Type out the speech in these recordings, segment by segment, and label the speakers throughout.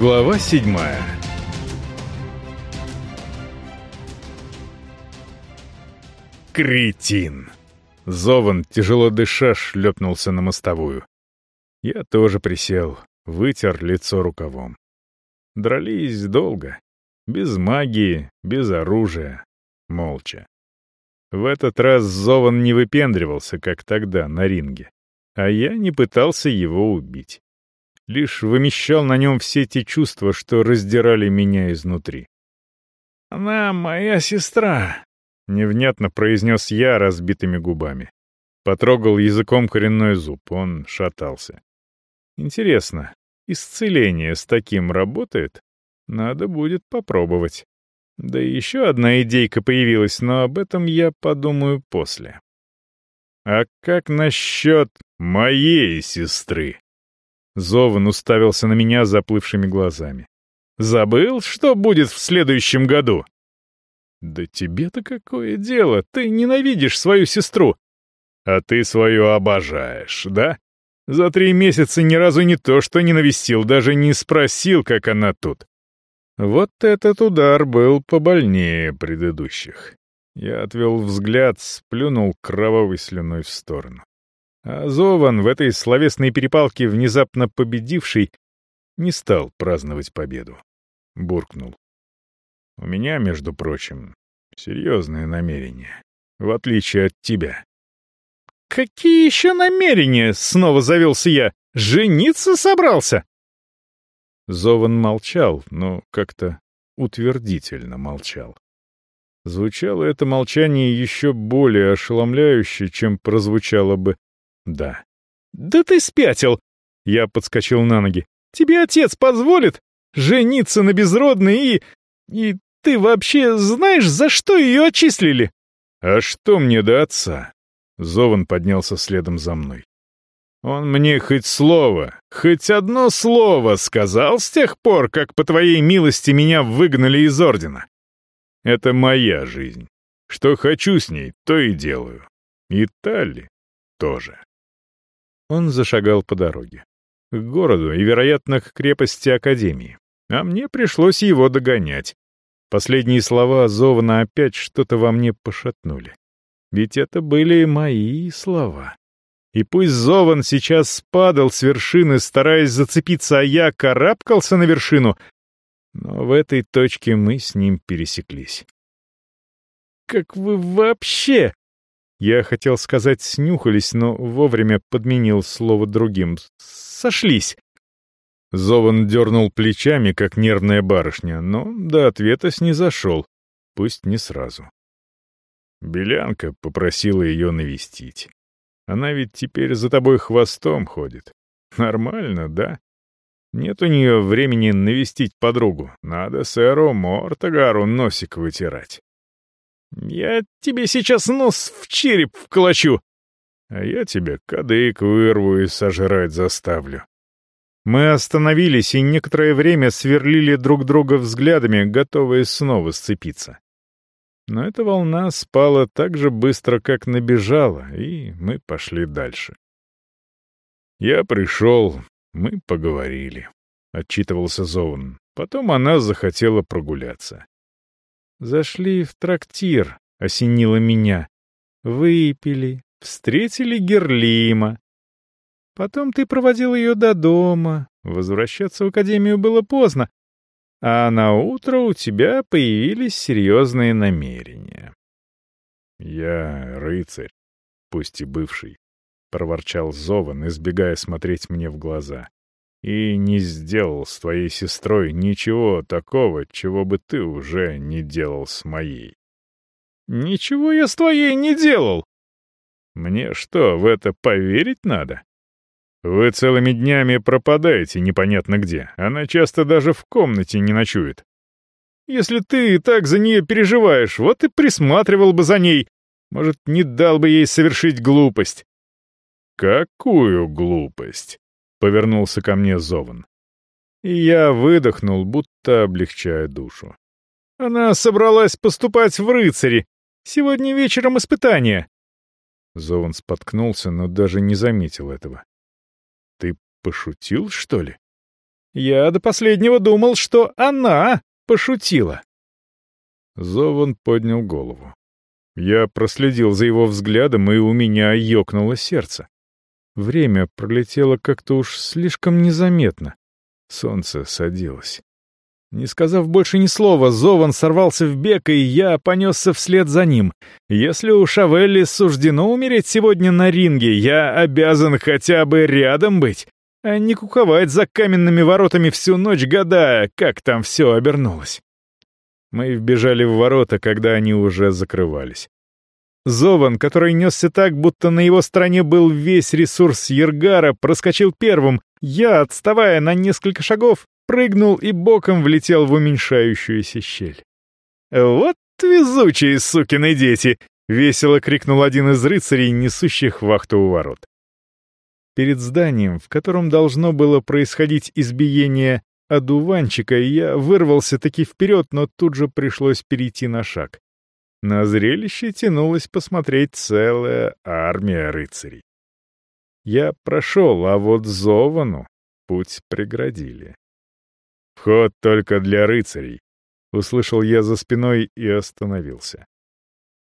Speaker 1: Глава седьмая Кретин! Зован, тяжело дыша, шлепнулся на мостовую. Я тоже присел, вытер лицо рукавом. Дрались долго. Без магии, без оружия, молча. В этот раз Зован не выпендривался, как тогда, на ринге. А я не пытался его убить лишь вымещал на нем все те чувства, что раздирали меня изнутри. «Она моя сестра», — невнятно произнес я разбитыми губами. Потрогал языком коренной зуб, он шатался. «Интересно, исцеление с таким работает? Надо будет попробовать. Да и еще одна идейка появилась, но об этом я подумаю после. А как насчет моей сестры?» Зован уставился на меня заплывшими глазами. «Забыл, что будет в следующем году?» «Да тебе-то какое дело? Ты ненавидишь свою сестру!» «А ты свою обожаешь, да? За три месяца ни разу не то, что не навестил, даже не спросил, как она тут». Вот этот удар был побольнее предыдущих. Я отвел взгляд, сплюнул кровавой слюной в сторону. А Зован в этой словесной перепалке, внезапно победивший, не стал праздновать победу. Буркнул. У меня, между прочим, серьезные намерения, в отличие от тебя. «Какие еще намерения?» — снова завелся я. «Жениться собрался?» Зован молчал, но как-то утвердительно молчал. Звучало это молчание еще более ошеломляюще, чем прозвучало бы да. «Да ты спятил!» Я подскочил на ноги. «Тебе отец позволит жениться на безродной и... И ты вообще знаешь, за что ее отчислили?» «А что мне до отца?» Зован поднялся следом за мной. «Он мне хоть слово, хоть одно слово сказал с тех пор, как по твоей милости меня выгнали из ордена. Это моя жизнь. Что хочу с ней, то и делаю. И Талли тоже». Он зашагал по дороге. К городу и, вероятно, к крепости Академии. А мне пришлось его догонять. Последние слова Зована опять что-то во мне пошатнули. Ведь это были мои слова. И пусть Зован сейчас спадал с вершины, стараясь зацепиться, а я карабкался на вершину, но в этой точке мы с ним пересеклись. «Как вы вообще?» Я хотел сказать «снюхались», но вовремя подменил слово другим. «Сошлись». Зован дернул плечами, как нервная барышня, но до ответа снизошел, пусть не сразу. Белянка попросила ее навестить. Она ведь теперь за тобой хвостом ходит. Нормально, да? Нет у нее времени навестить подругу. Надо сэру Мортагару носик вытирать. Я тебе сейчас нос в череп вколочу, а я тебе кадык вырву и сожрать заставлю. Мы остановились и некоторое время сверлили друг друга взглядами, готовые снова сцепиться. Но эта волна спала так же быстро, как набежала, и мы пошли дальше. «Я пришел, мы поговорили», — отчитывался Зоун. Потом она захотела прогуляться. Зашли в трактир, осенило меня. Выпили, встретили Герлима. Потом ты проводил ее до дома. Возвращаться в академию было поздно. А на утро у тебя появились серьезные намерения. Я рыцарь, пусть и бывший, — проворчал Зован, избегая смотреть мне в глаза и не сделал с твоей сестрой ничего такого, чего бы ты уже не делал с моей. Ничего я с твоей не делал. Мне что, в это поверить надо? Вы целыми днями пропадаете непонятно где. Она часто даже в комнате не ночует. Если ты так за нее переживаешь, вот и присматривал бы за ней. Может, не дал бы ей совершить глупость. Какую глупость? — повернулся ко мне Зован. И я выдохнул, будто облегчая душу. «Она собралась поступать в рыцари. Сегодня вечером испытание». Зован споткнулся, но даже не заметил этого. «Ты пошутил, что ли?» Я до последнего думал, что она пошутила. Зован поднял голову. Я проследил за его взглядом, и у меня ёкнуло сердце. Время пролетело как-то уж слишком незаметно. Солнце садилось. Не сказав больше ни слова, Зован сорвался в бег, и я понесся вслед за ним. Если у Шавелли суждено умереть сегодня на ринге, я обязан хотя бы рядом быть, а не куковать за каменными воротами всю ночь, гадая, как там все обернулось. Мы вбежали в ворота, когда они уже закрывались. Зован, который несся так, будто на его стороне был весь ресурс Ергара, проскочил первым. Я, отставая на несколько шагов, прыгнул и боком влетел в уменьшающуюся щель. «Вот везучие сукины дети!» — весело крикнул один из рыцарей, несущих вахту у ворот. Перед зданием, в котором должно было происходить избиение одуванчика, я вырвался таки вперед, но тут же пришлось перейти на шаг. На зрелище тянулась посмотреть целая армия рыцарей. Я прошел, а вот Зовану путь преградили. «Вход только для рыцарей», — услышал я за спиной и остановился.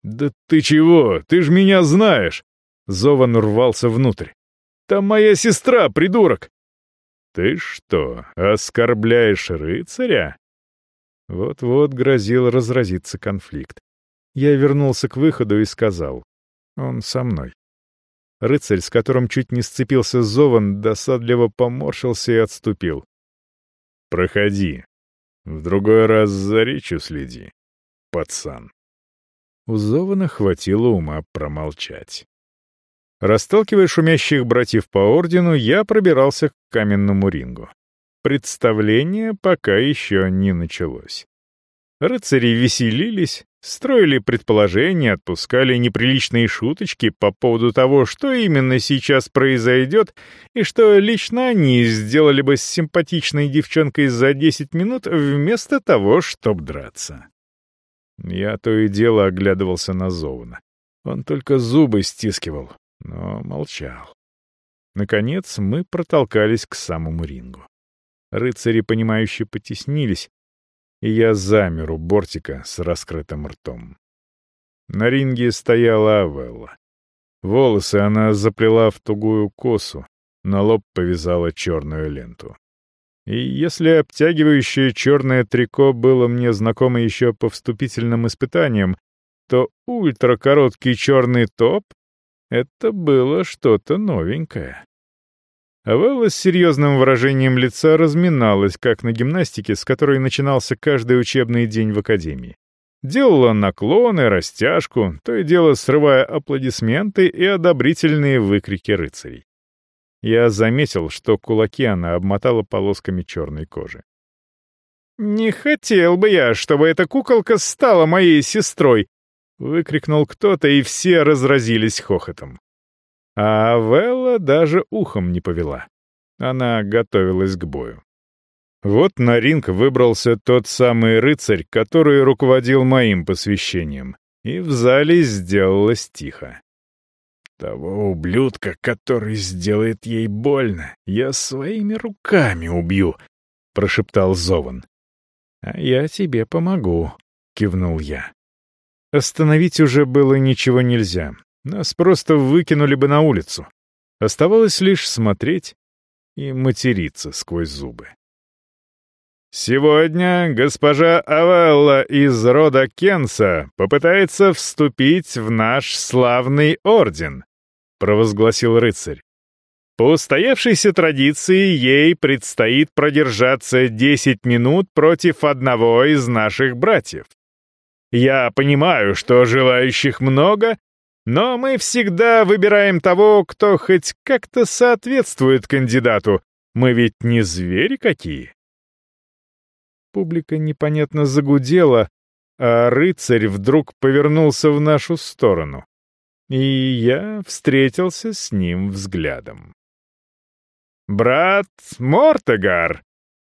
Speaker 1: «Да ты чего? Ты ж меня знаешь!» Зован рвался внутрь. «Там моя сестра, придурок!» «Ты что, оскорбляешь рыцаря?» Вот-вот грозил разразиться конфликт. Я вернулся к выходу и сказал. «Он со мной». Рыцарь, с которым чуть не сцепился Зован, досадливо поморщился и отступил. «Проходи. В другой раз за речью следи, пацан». У Зована хватило ума промолчать. Расталкивая шумящих братьев по ордену, я пробирался к каменному рингу. Представление пока еще не началось. Рыцари веселились, строили предположения, отпускали неприличные шуточки по поводу того, что именно сейчас произойдет, и что лично они сделали бы с симпатичной девчонкой за 10 минут вместо того, чтобы драться. Я то и дело оглядывался на Зована. Он только зубы стискивал, но молчал. Наконец мы протолкались к самому рингу. Рыцари, понимающе потеснились, и я замер у бортика с раскрытым ртом. На ринге стояла Авелла. Волосы она заплела в тугую косу, на лоб повязала черную ленту. И если обтягивающее черное трико было мне знакомо еще по вступительным испытаниям, то ультракороткий черный топ — это было что-то новенькое. Авелла с серьезным выражением лица разминалась, как на гимнастике, с которой начинался каждый учебный день в академии. Делала наклоны, растяжку, то и дело срывая аплодисменты и одобрительные выкрики рыцарей. Я заметил, что кулаки она обмотала полосками черной кожи. «Не хотел бы я, чтобы эта куколка стала моей сестрой!» — выкрикнул кто-то, и все разразились хохотом. А Велла даже ухом не повела. Она готовилась к бою. Вот на ринг выбрался тот самый рыцарь, который руководил моим посвящением, и в зале сделалось тихо. Того ублюдка, который сделает ей больно, я своими руками убью, — прошептал Зован. — А я тебе помогу, — кивнул я. Остановить уже было ничего нельзя, нас просто выкинули бы на улицу. Оставалось лишь смотреть и материться сквозь зубы. «Сегодня госпожа Авелла из рода Кенса попытается вступить в наш славный орден», — провозгласил рыцарь. «По устоявшейся традиции ей предстоит продержаться десять минут против одного из наших братьев. Я понимаю, что желающих много, но мы всегда выбираем того, кто хоть как-то соответствует кандидату. Мы ведь не звери какие. Публика непонятно загудела, а рыцарь вдруг повернулся в нашу сторону. И я встретился с ним взглядом. «Брат Мортегар,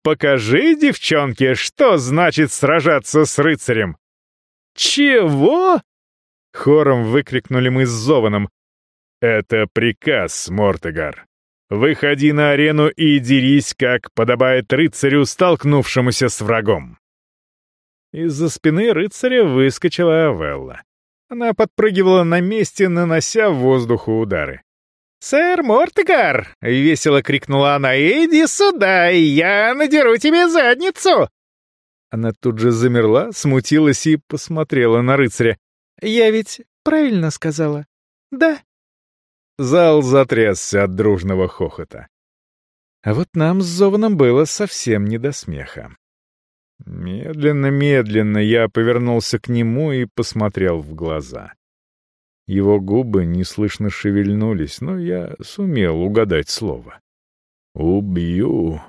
Speaker 1: покажи девчонке, что значит сражаться с рыцарем!» «Чего?» Хором выкрикнули мы с Зованом. «Это приказ, Мортегар. Выходи на арену и дерись, как подобает рыцарю, столкнувшемуся с врагом». Из-за спины рыцаря выскочила Авелла. Она подпрыгивала на месте, нанося в воздуху удары. «Сэр Мортегар!» — весело крикнула она. «Иди сюда, я надеру тебе задницу!» Она тут же замерла, смутилась и посмотрела на рыцаря. «Я ведь правильно сказала?» «Да». Зал затрясся от дружного хохота. А вот нам с Зованом было совсем не до смеха. Медленно-медленно я повернулся к нему и посмотрел в глаза. Его губы неслышно шевельнулись, но я сумел угадать слово. «Убью»,